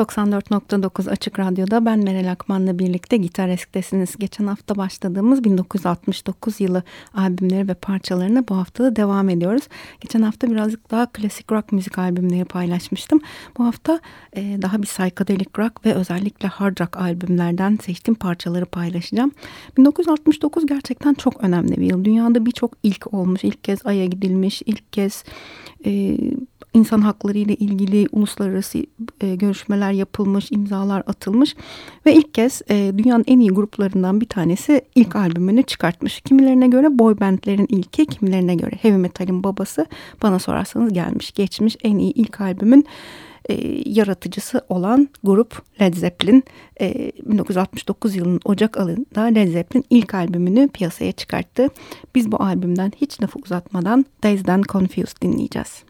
94.9 Açık Radyo'da ben Meral Akman'la birlikte Gitar Esk'tesiniz. Geçen hafta başladığımız 1969 yılı albümleri ve parçalarına bu hafta da devam ediyoruz. Geçen hafta birazcık daha klasik rock müzik albümleri paylaşmıştım. Bu hafta e, daha bir psychedelic rock ve özellikle hard rock albümlerden seçtiğim parçaları paylaşacağım. 1969 gerçekten çok önemli bir yıl. Dünyada birçok ilk olmuş. İlk kez Ay'a gidilmiş, ilk kez... E, insan hakları ile ilgili uluslararası e, görüşmeler yapılmış, imzalar atılmış ve ilk kez e, dünyanın en iyi gruplarından bir tanesi ilk albümünü çıkartmış. Kimilerine göre boy bandlerin ilki, kimilerine göre heavy metalin babası. Bana sorarsanız gelmiş, geçmiş en iyi ilk albümün e, yaratıcısı olan grup Led Zeppelin e, 1969 yılının Ocak ayında Led Zeppelin ilk albümünü piyasaya çıkarttı. Biz bu albümden hiç lafı uzatmadan Dazed and Confused dinleyeceğiz.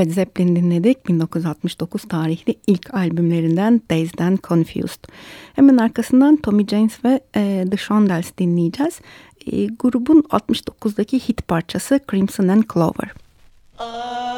Led Zeppelin dinledik. 1969 tarihli ilk albümlerinden Dazed and Confused. Hemen arkasından Tommy James ve e, The Shondells dinleyeceğiz. E, grubun 69'daki hit parçası Crimson and Clover. Uh...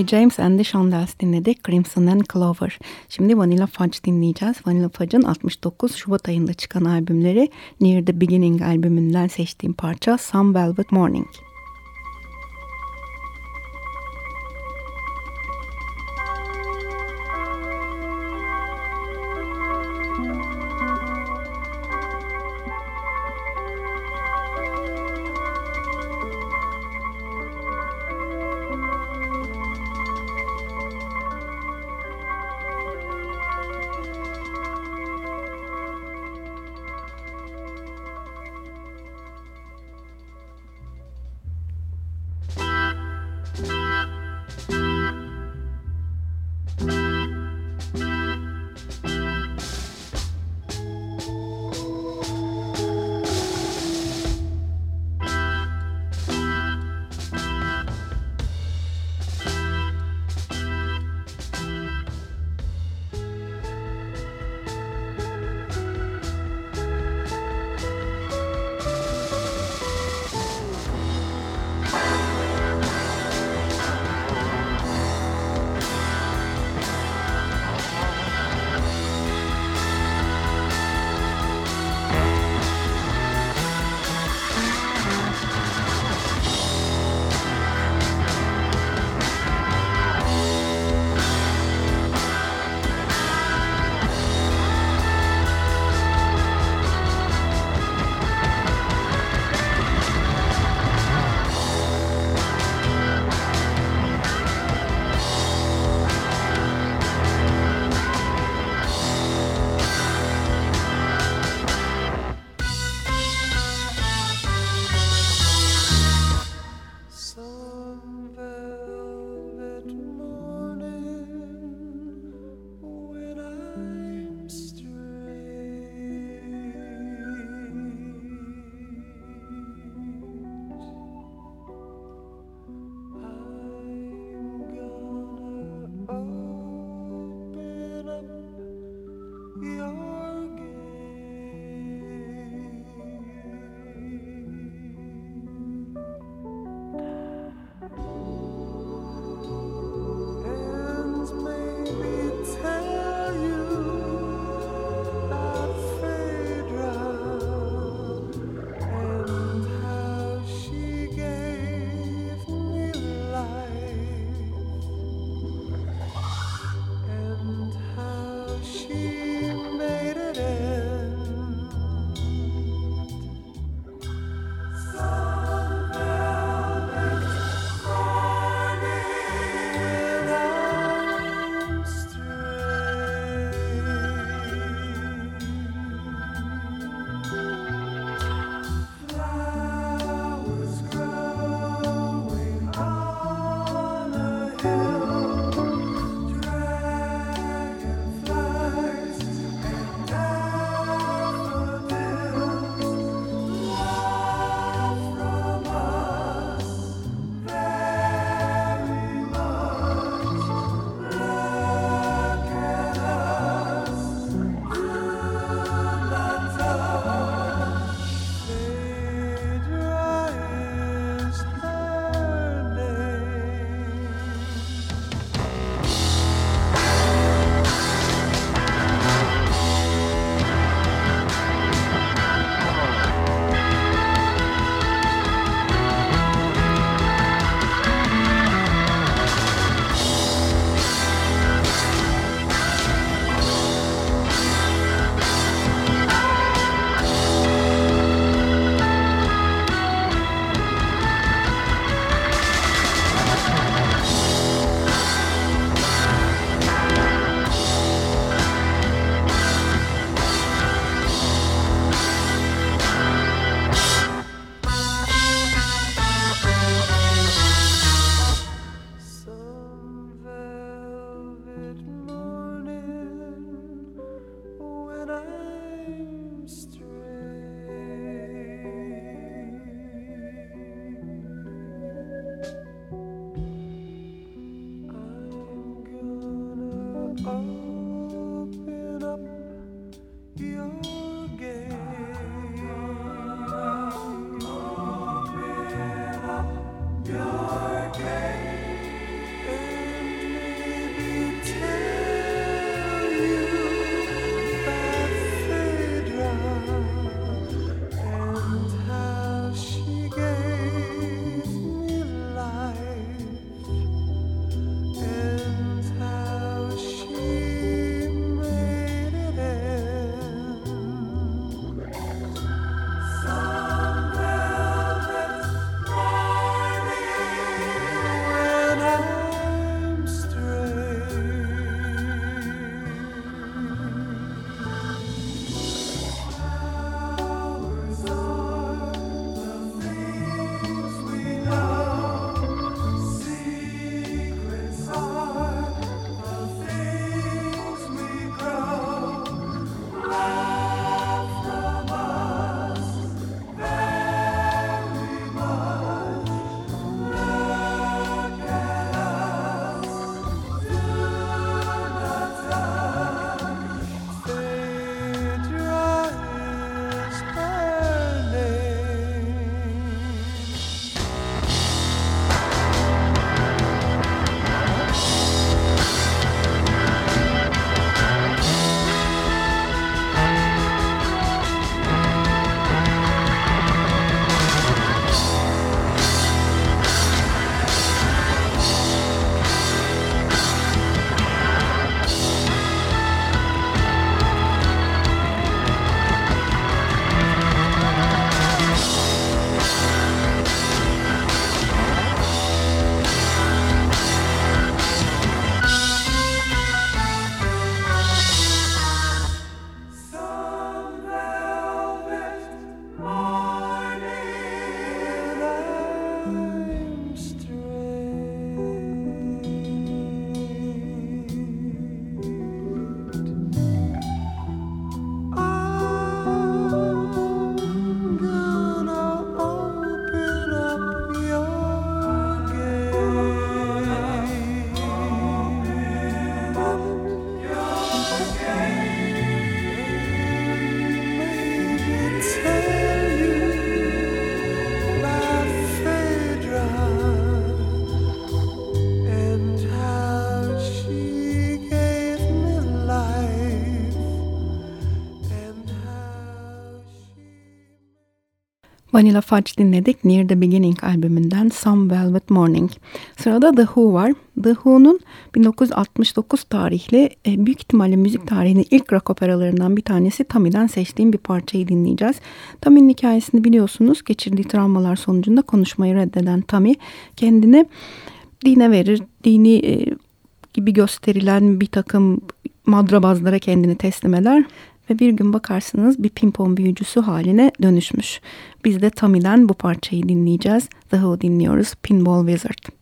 Tommy James and the Shondells dinledik. Crimson and Clover. Şimdi Vanilla Fudge dinleyeceğiz. Vanilla Fudge'ın 69 Şubat ayında çıkan albümleri Near the Beginning albümünden seçtiğim parça Some Velvet Morning. Vanilla Fudge dinledik Near the Beginning albümünden Some Velvet Morning. Sırada The Who var. The Who'nun 1969 tarihli e, büyük ihtimalle müzik tarihinin ilk rock operalarından bir tanesi Tammy'den seçtiğim bir parçayı dinleyeceğiz. Tammy'nin hikayesini biliyorsunuz. Geçirdiği travmalar sonucunda konuşmayı reddeden Tammy kendini dine verir. Dini e, gibi gösterilen bir takım madrabazlara kendini teslim eder ve bir gün bakarsınız bir pimpon büyücüsü haline dönüşmüş. Biz de Tammy'den bu parçayı dinleyeceğiz. The Who dinliyoruz. Pinball Wizard.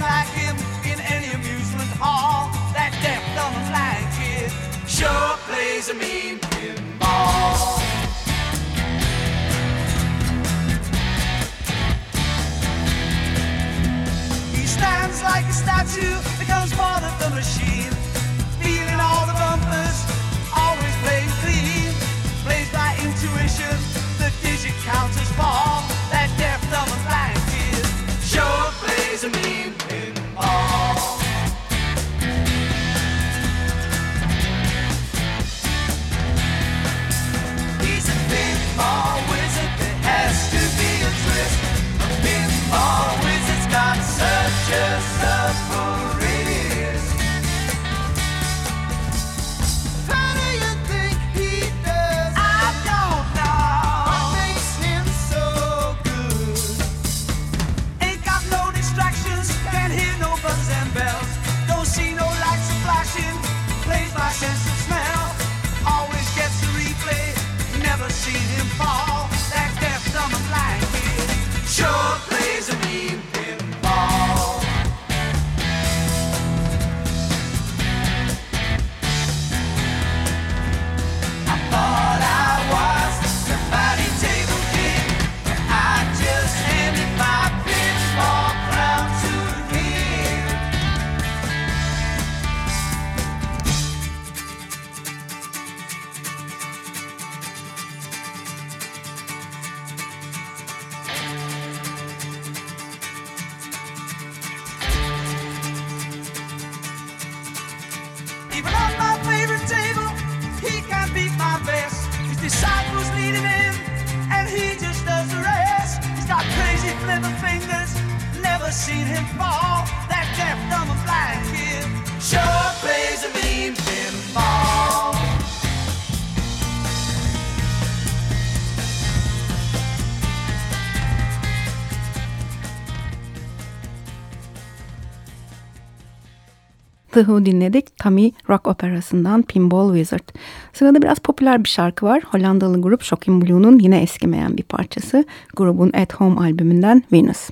like him in any amusement hall. That. Sure plays a mean pinball. He stands like a statue, becomes part of the machine. Feeling all the bumpers, always playing clean. Plays by intuition, the. That. Sure plays a mean Who dinledik. Tammy Rock Operası'ndan Pinball Wizard. Sırada biraz popüler bir şarkı var. Hollandalı grup Shocking Blue'nun yine eskimeyen bir parçası. Grubun At Home albümünden Venus.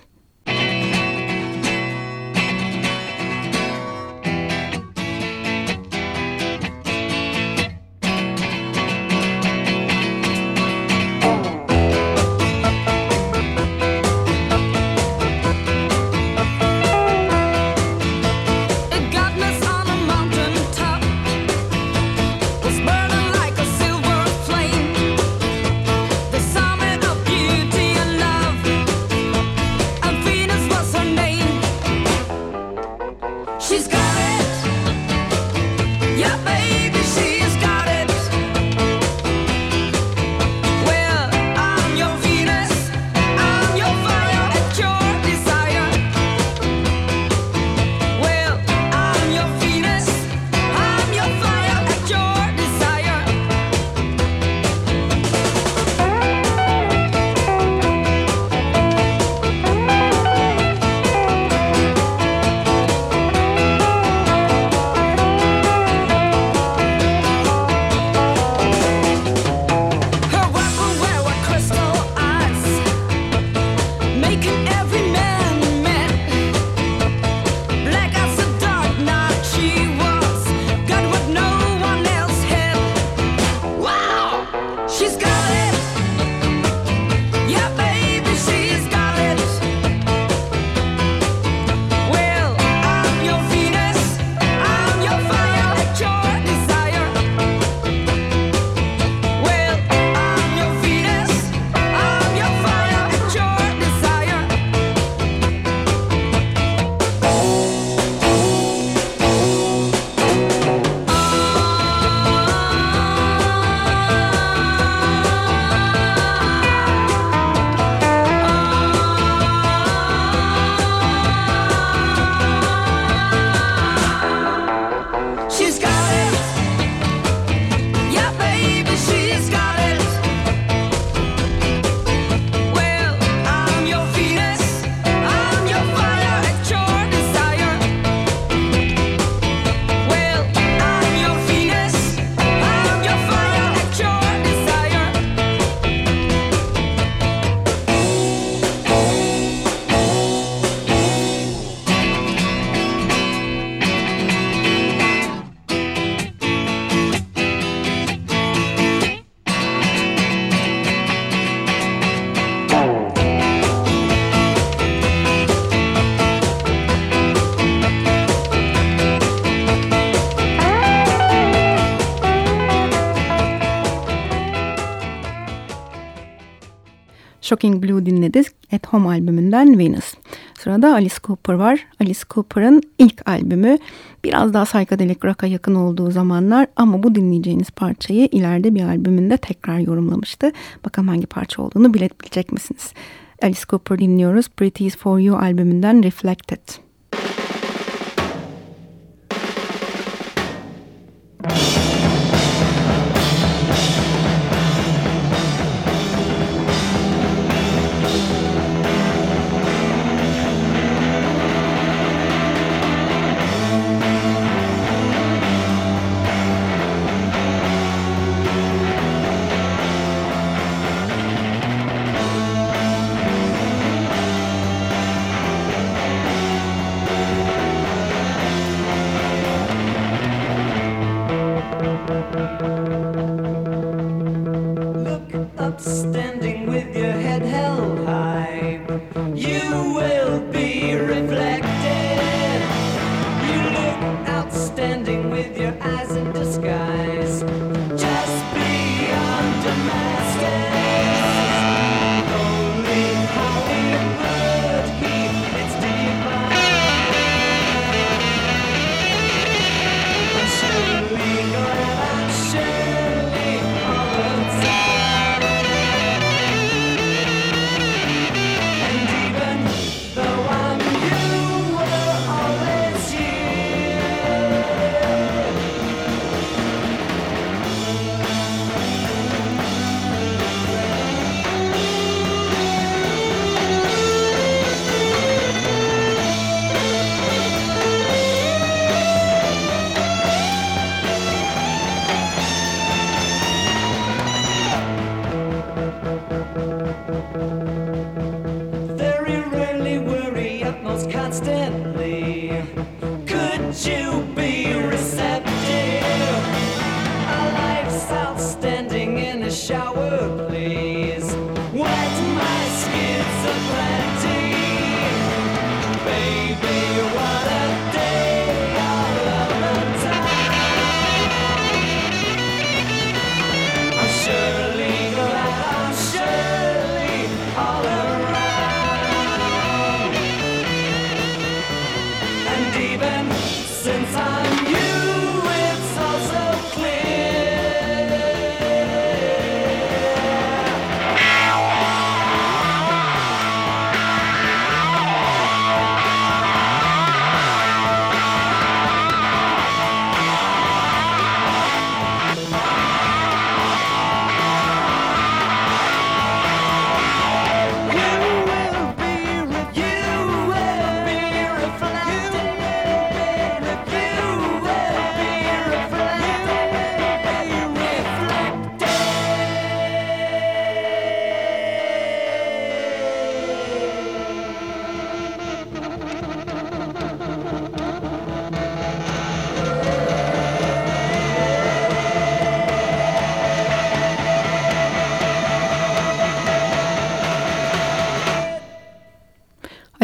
Shocking Blue dinledik. At Home albümünden Venus. Sırada Alice Cooper var. Alice Cooper'ın ilk albümü biraz daha psychedelic rock'a yakın olduğu zamanlar ama bu dinleyeceğiniz parçayı ileride bir albümünde tekrar yorumlamıştı. Bakalım hangi parça olduğunu bilebilecek misiniz? Alice Cooper dinliyoruz. Pretty is For You albümünden Reflected.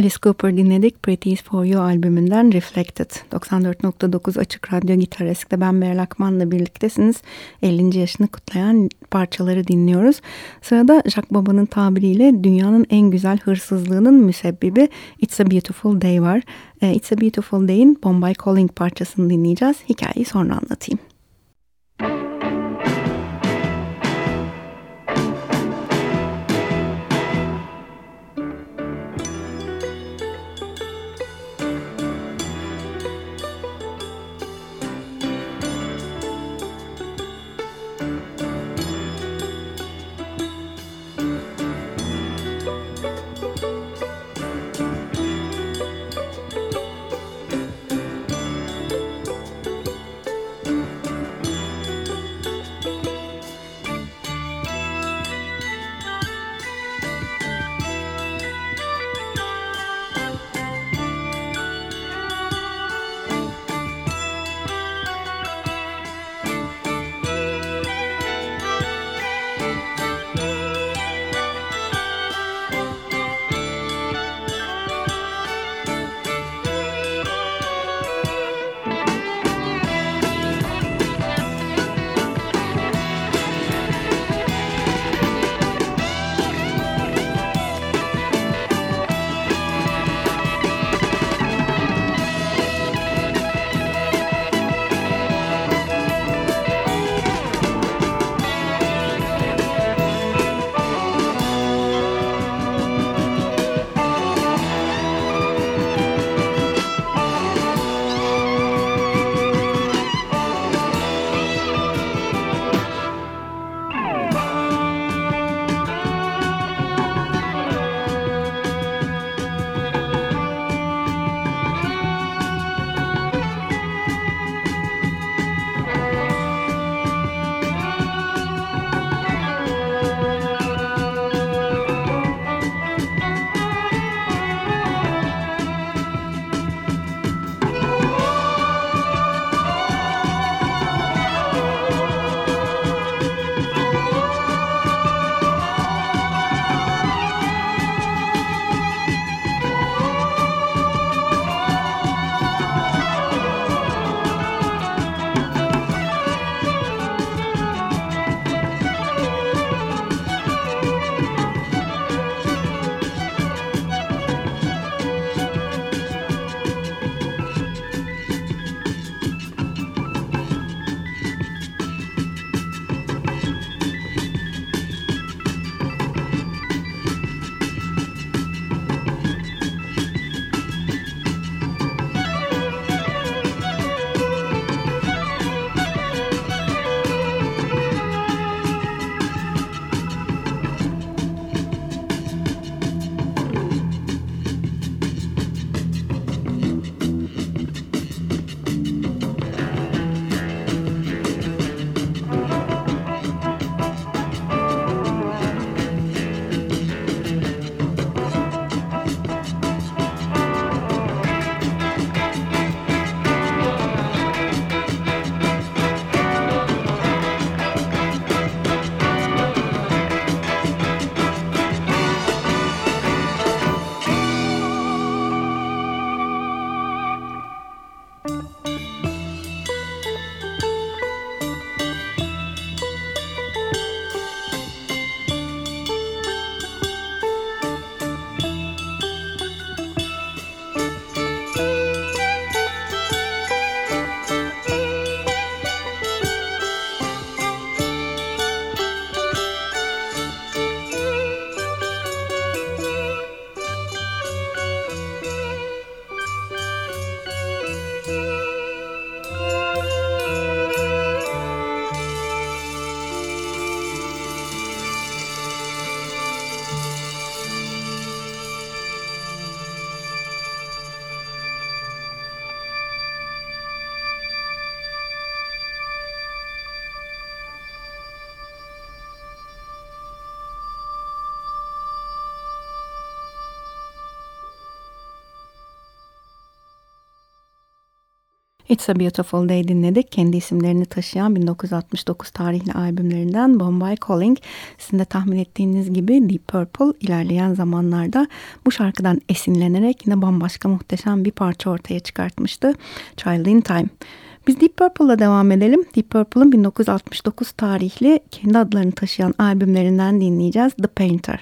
Alice Cooper dinledik. Pretty is For You albümünden Reflected. 94.9 Açık Radyo Gitar Esk'te ben Meral Akman'la birliktesiniz. 50. yaşını kutlayan parçaları dinliyoruz. Sırada Jack Baba'nın tabiriyle dünyanın en güzel hırsızlığının müsebbibi It's a Beautiful Day var. Ee, It's a Beautiful Day'in Bombay Calling parçasını dinleyeceğiz. Hikayeyi sonra anlatayım. It's a Beautiful Day dinledik. Kendi isimlerini taşıyan 1969 tarihli albümlerinden Bombay Calling. Sizin de tahmin ettiğiniz gibi Deep Purple ilerleyen zamanlarda bu şarkıdan esinlenerek yine bambaşka muhteşem bir parça ortaya çıkartmıştı. Child in Time. Biz Deep Purple'la devam edelim. Deep Purple'ın 1969 tarihli kendi adlarını taşıyan albümlerinden dinleyeceğiz. The Painter.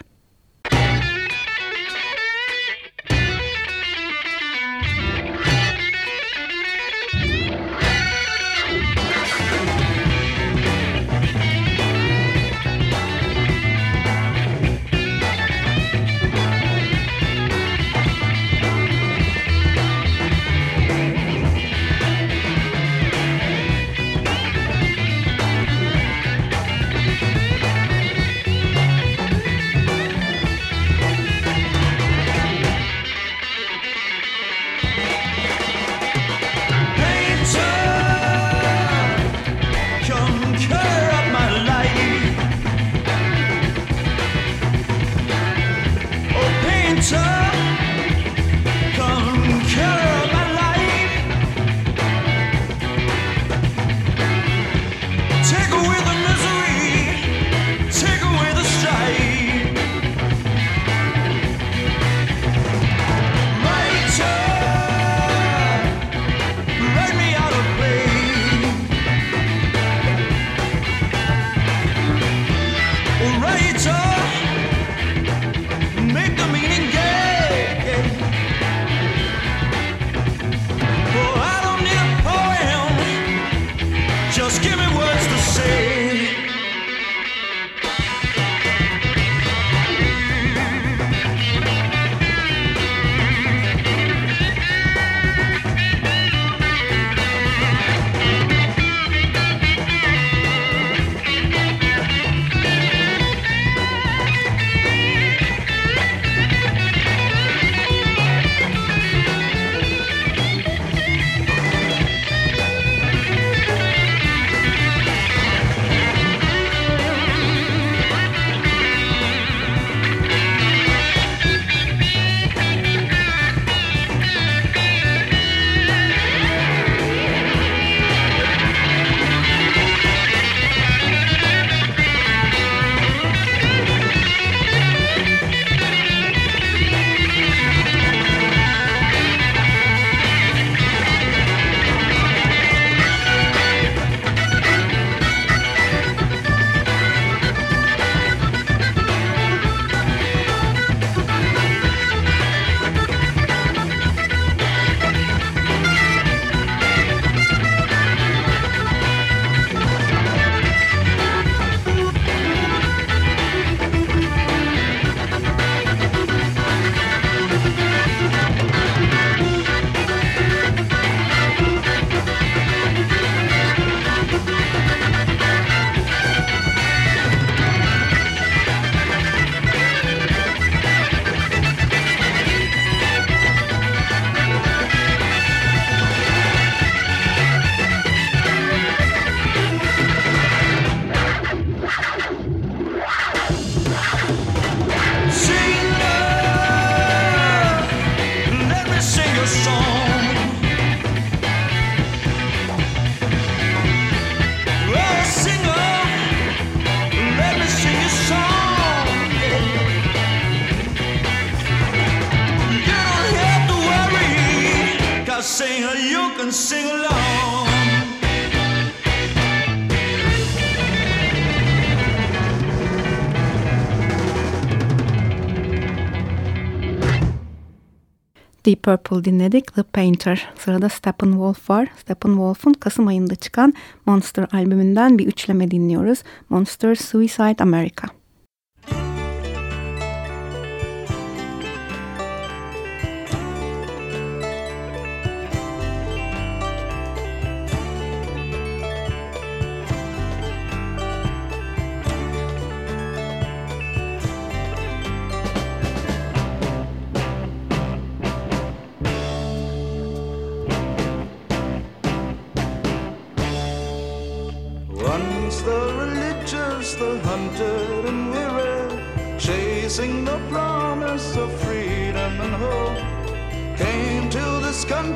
Deep Purple dinledik. The Painter. Sırada Steppenwolf var. Steppenwolf'un Kasım ayında çıkan Monster albümünden bir üçleme dinliyoruz. Monster Suicide America.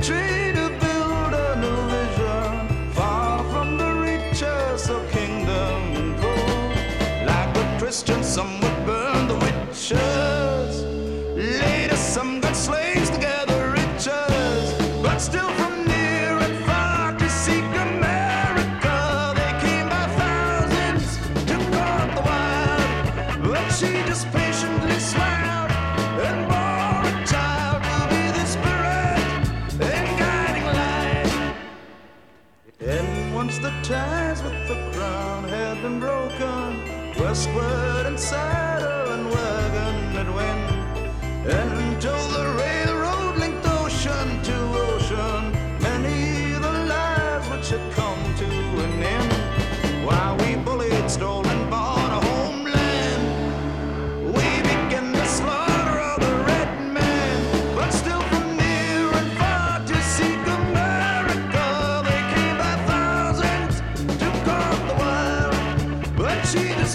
Country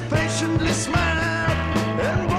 patiently smiled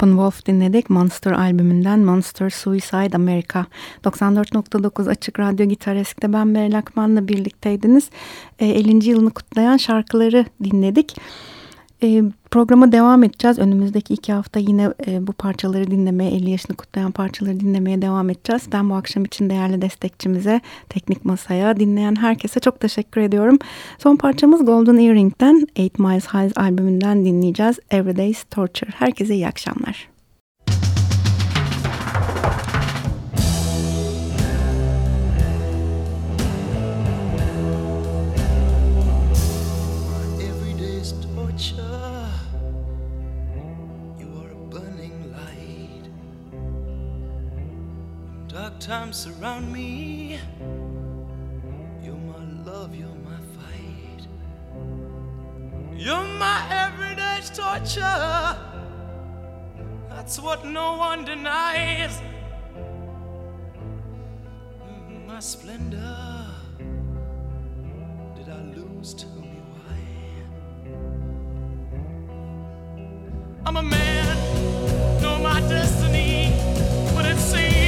Steppenwolf dinledik. Monster albümünden Monster Suicide America. 94.9 Açık Radyo Gitar Esk'te ben Berel Akman'la birlikteydiniz. E, 50. yılını kutlayan şarkıları dinledik. E, programa devam edeceğiz. Önümüzdeki iki hafta yine e, bu parçaları dinlemeye, 50 yaşını kutlayan parçaları dinlemeye devam edeceğiz. Ben bu akşam için değerli destekçimize, Teknik Masa'ya, dinleyen herkese çok teşekkür ediyorum. Son parçamız Golden Earring'den Eight Miles High albümünden dinleyeceğiz. Everyday's Torture. Herkese iyi akşamlar. Times surround me. You're my love, you're my fight. You're my everyday torture. That's what no one denies. Mm, my splendor, did I lose? Tell me why. I'm a man, know my destiny, but it seems.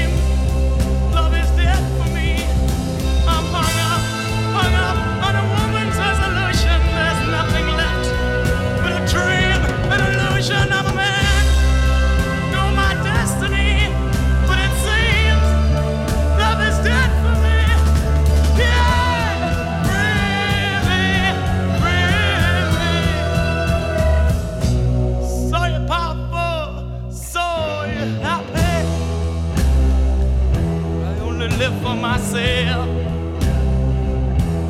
myself.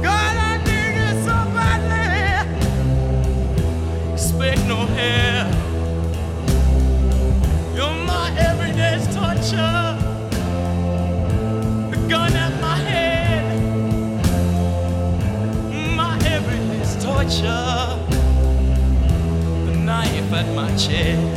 God, I need you so badly. Expect no help. You're my everyday torture. The gun at my head. My everyday torture. The knife at my chest.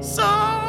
So